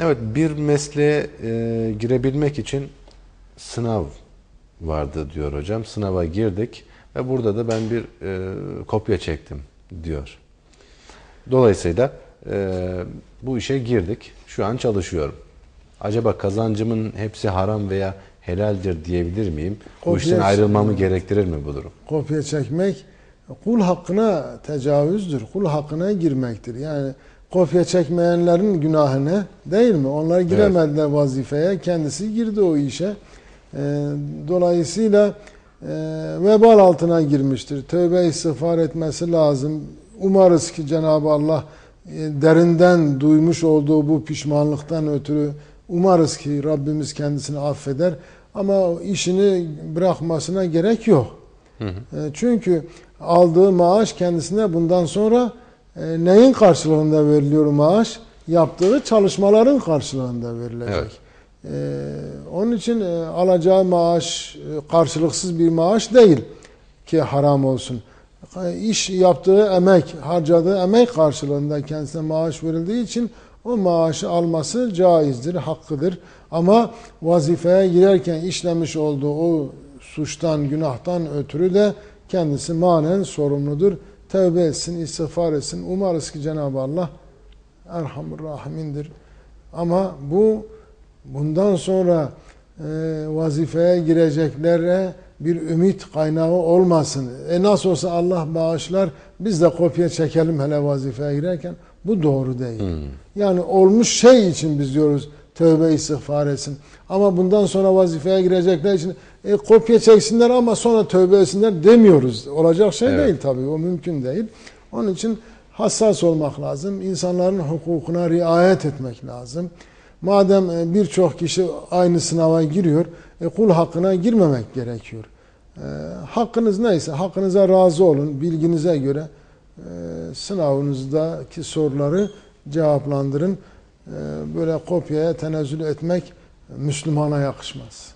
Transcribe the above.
Evet bir mesleğe e, girebilmek için sınav vardı diyor hocam. Sınava girdik ve burada da ben bir e, kopya çektim diyor. Dolayısıyla e, bu işe girdik. Şu an çalışıyorum. Acaba kazancımın hepsi haram veya helaldir diyebilir miyim? bu Kopya işten ayrılmamı gerektirir mi bu durum? Kopya çekmek kul hakkına tecavüzdür. Kul hakkına girmektir. Yani kopya çekmeyenlerin günahı ne? Değil mi? Onlar giremediler vazifeye. Kendisi girdi o işe. Ee, dolayısıyla e, vebal altına girmiştir. Tövbe istiğfar etmesi lazım. Umarız ki Cenab-ı Allah e, derinden duymuş olduğu bu pişmanlıktan ötürü umarız ki Rabbimiz kendisini affeder. Ama işini bırakmasına gerek yok. E, Çünkü aldığı maaş kendisine bundan sonra e, neyin karşılığında veriliyor maaş? Yaptığı çalışmaların karşılığında verilecek. Evet. E, onun için e, alacağı maaş e, karşılıksız bir maaş değil ki haram olsun. E, İş yaptığı emek, harcadığı emek karşılığında kendisine maaş verildiği için o maaşı alması caizdir, hakkıdır. Ama vazifeye girerken işlemiş olduğu o suçtan, günahtan ötürü de kendisi manen sorumludur. Tevbe etsin, istiğfar etsin. Umarız ki Cenab-ı Allah Erhamur Rahimindir. Ama bu bundan sonra e, vazifeye gireceklere bir ümit kaynağı olmasın. E nasıl olsa Allah bağışlar, biz de kopya çekelim hele vazifeye girerken. Bu doğru değil. Yani olmuş şey için biz diyoruz tövbe istiğfar etsin. Ama bundan sonra vazifeye girecekler için e, kopya çeksinler ama sonra tövbe etsinler demiyoruz. Olacak şey Evet. değil tabii. O mümkün değil. Onun için hassas olmak lazım. İnsanların hukukuna riayet etmek lazım. Madem e, birçok kişi aynı sınava giriyor, e, kul hakkına girmemek gerekiyor. E, hakkınız neyse, hakkınıza razı olun, bilginize göre e, sınavınızdaki soruları cevaplandırın. E, böyle kopyaya tenezzül etmek Müslümana yakışmaz.